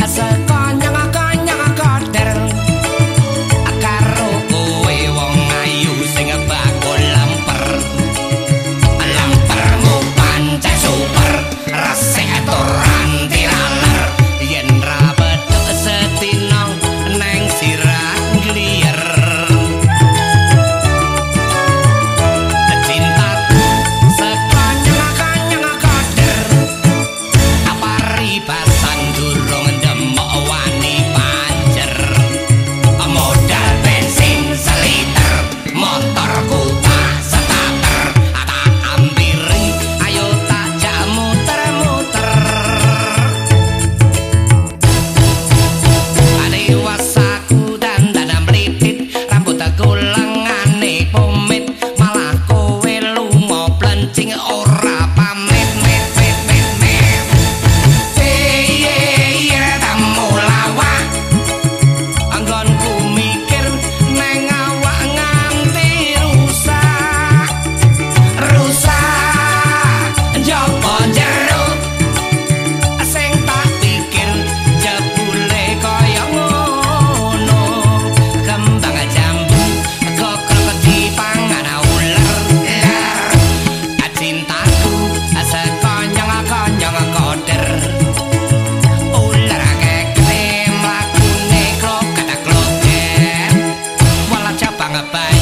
Asal konyang-konyang koder rapaz.